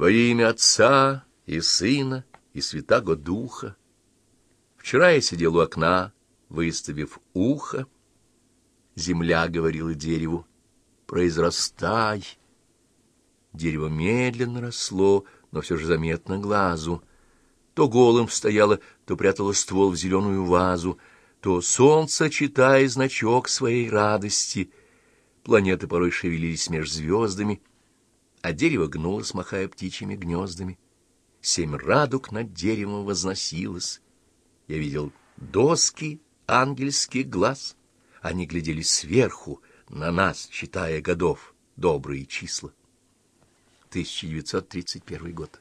Во имя Отца и Сына и Святаго Духа. Вчера я сидел у окна, выставив ухо. Земля говорила дереву, произрастай. Дерево медленно росло, но все же заметно глазу. То голым стояло, то прятало ствол в зеленую вазу, то солнце, читая значок своей радости. Планеты порой шевелились меж звездами, а дерево гнулось, махая птичьими гнездами. Семь радуг над деревом возносилось. Я видел доски ангельских глаз. Они глядели сверху на нас, считая годов добрые числа. 1931 год.